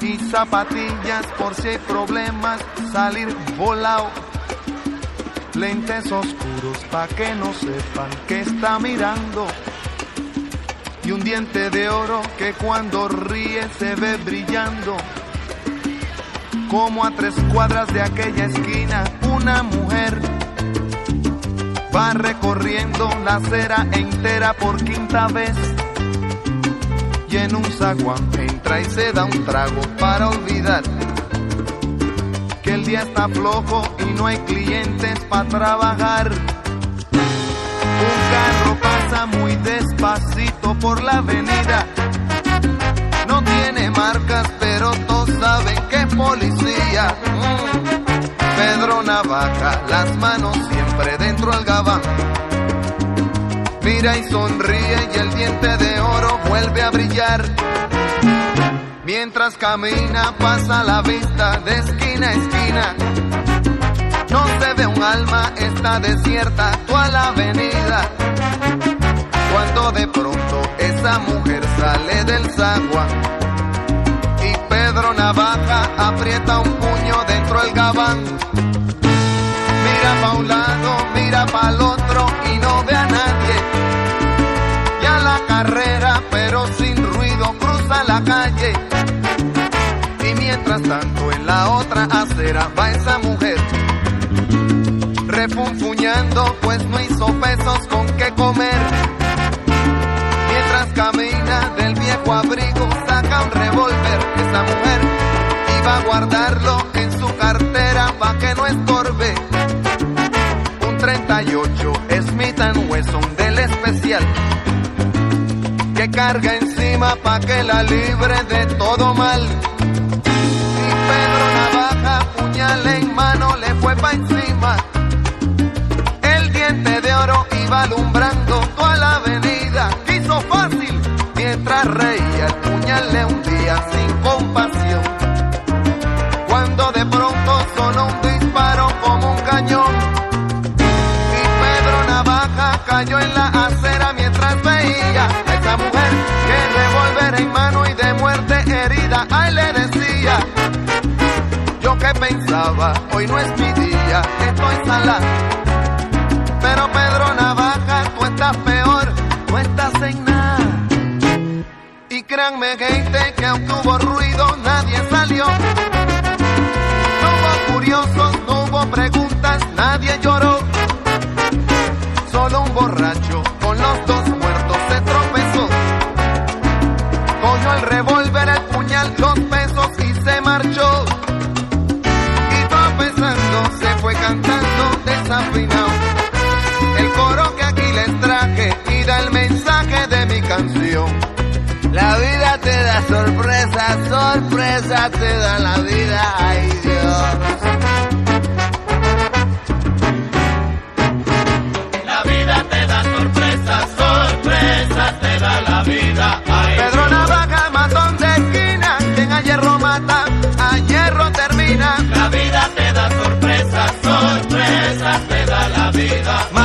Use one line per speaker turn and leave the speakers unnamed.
y zapatillas por si hay problemas salir volado. Lentes oscuros pa' que no sepan que está mirando. Y un diente de oro que cuando ríe se ve brillando. Como a tres cuadras de aquella esquina, una mujer va recorriendo la acera entera por quinta vez. Y en un zaguán entra y se da un trago para olvidar que el día está flojo y no hay clientes para trabajar. Un carro pasa muy despacito por la avenida. No tiene marcas, pero todos saben que es policía. Pedro Navaja, las manos siempre dentro al gabán. Mira y sonríe y el diente de oro vuelve a brillar. Mientras camina pasa la vista de esquina a esquina. No se ve un alma, está desierta toda la avenida. Cuando de pronto esa mujer sale del zaguán y Pedro Navaja aprieta un puño dentro del gabán. Mira pa' un lado, mira pa' va esa mujer refunfuñando, pues no hizo pesos con qué comer. Mientras camina del viejo abrigo, saca un revólver. Esa mujer iba a guardarlo en su cartera pa' que no estorbe. Un 38 Smith Wesson del especial que carga encima pa' que la libre de todo mal. Pedro Navaja, puñal en mano, le fue pa' encima. El diente de oro iba alumbrando toda la avenida. Quiso fácil mientras reía, el puñal le hundía sin compasión. Cuando de pronto sonó un disparo como un cañón. Y Pedro Navaja cayó en la acera mientras veía a esa mujer que revólver en mano y de muerte herida. Ay, le que pensaba, hoy no es mi día, estoy sala. Pero Pedro Navaja, tú estás peor, tú estás en nada. Y créanme, gente, que aunque hubo ruido, nadie salió. No hubo curiosos, no hubo preguntas, nadie lloró. Solo un borracho con los dos muertos se tropezó. Cogió el revólver, el puñal, los pesos y se marchó. Vida te da sorpresa, sorpresa te da la vida, ay Dios.
La vida te da sorpresas, sorpresas te da la vida. Ay,
Pedro Navaja, matón de esquina, quien a hierro mata, a hierro termina.
La vida te da sorpresas, sorpresas te da la vida.